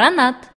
гранат.